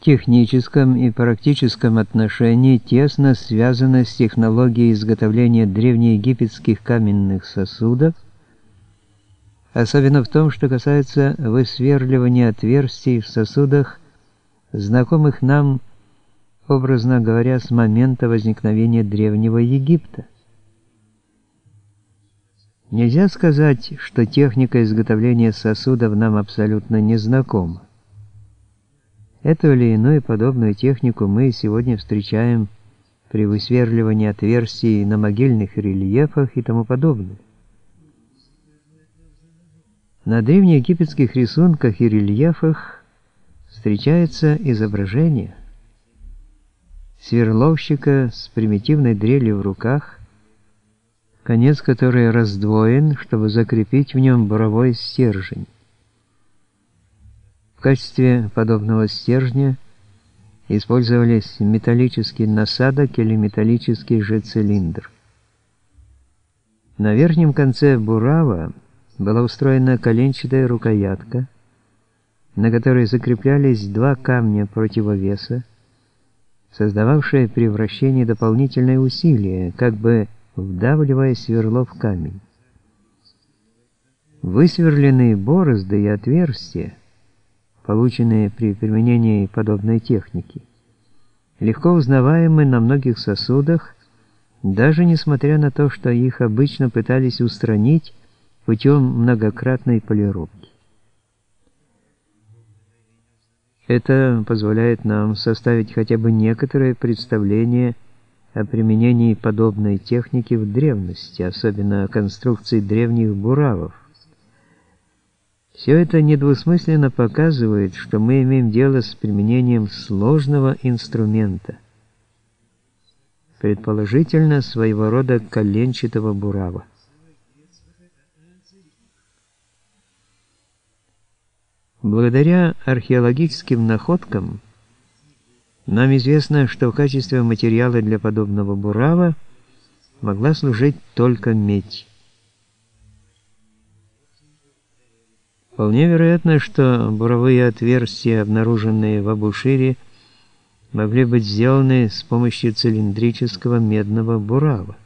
техническом и практическом отношении тесно связано с технологией изготовления древнеегипетских каменных сосудов, особенно в том, что касается высверливания отверстий в сосудах, знакомых нам, образно говоря, с момента возникновения Древнего Египта. Нельзя сказать, что техника изготовления сосудов нам абсолютно незнакома. Эту или иную подобную технику мы сегодня встречаем при высверливании отверстий на могильных рельефах и тому подобное. На древнеегипетских рисунках и рельефах встречается изображение сверловщика с примитивной дрелью в руках, конец которой раздвоен, чтобы закрепить в нем буровой стержень. В качестве подобного стержня использовались металлический насадок или металлический же цилиндр. На верхнем конце бурава была устроена коленчатая рукоятка, на которой закреплялись два камня противовеса, создававшие при вращении дополнительное усилие, как бы вдавливая сверло в камень. Высверленные борозды и отверстия полученные при применении подобной техники, легко узнаваемы на многих сосудах, даже несмотря на то, что их обычно пытались устранить путем многократной полировки. Это позволяет нам составить хотя бы некоторое представление о применении подобной техники в древности, особенно конструкции древних буравов. Все это недвусмысленно показывает, что мы имеем дело с применением сложного инструмента, предположительно своего рода коленчатого бурава. Благодаря археологическим находкам нам известно, что в качестве материала для подобного бурава могла служить только медь. Вполне вероятно, что буровые отверстия, обнаруженные в Абушире, могли быть сделаны с помощью цилиндрического медного бурава.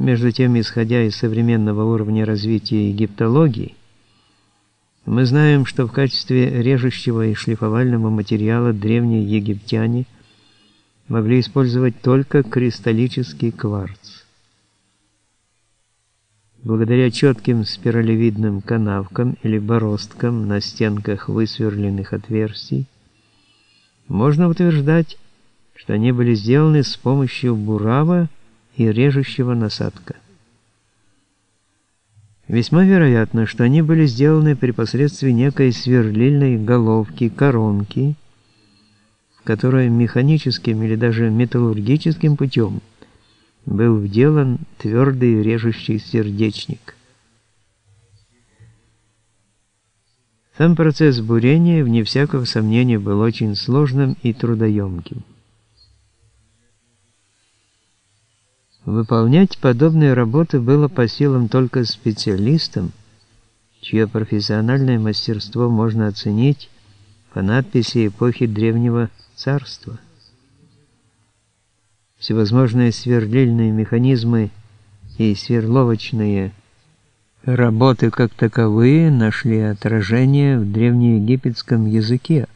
Между тем, исходя из современного уровня развития египтологии, мы знаем, что в качестве режущего и шлифовального материала древние египтяне могли использовать только кристаллический кварц. Благодаря четким спиралевидным канавкам или бороздкам на стенках высверленных отверстий, можно утверждать, что они были сделаны с помощью бурава и режущего насадка. Весьма вероятно, что они были сделаны при посредстве некой сверлильной головки, коронки, в которой механическим или даже металлургическим путем – был вделан твердый режущий сердечник. Сам процесс бурения, вне всякого сомнения, был очень сложным и трудоемким. Выполнять подобные работы было по силам только специалистам, чье профессиональное мастерство можно оценить по надписи эпохи Древнего Царства. Всевозможные сверлильные механизмы и сверловочные работы как таковые нашли отражение в древнеегипетском языке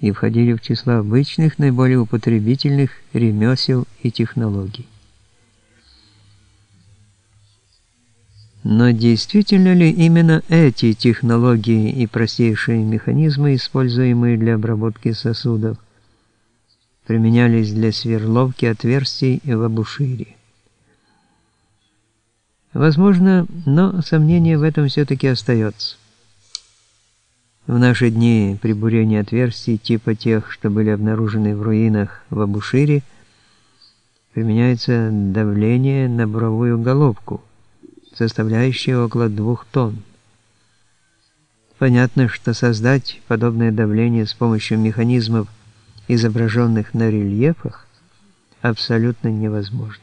и входили в число обычных, наиболее употребительных ремесел и технологий. Но действительно ли именно эти технологии и простейшие механизмы, используемые для обработки сосудов, применялись для сверловки отверстий в абушире. Возможно, но сомнение в этом все-таки остается. В наши дни при бурении отверстий типа тех, что были обнаружены в руинах в Абушире, применяется давление на буровую головку, составляющее около двух тонн. Понятно, что создать подобное давление с помощью механизмов изображенных на рельефах, абсолютно невозможно.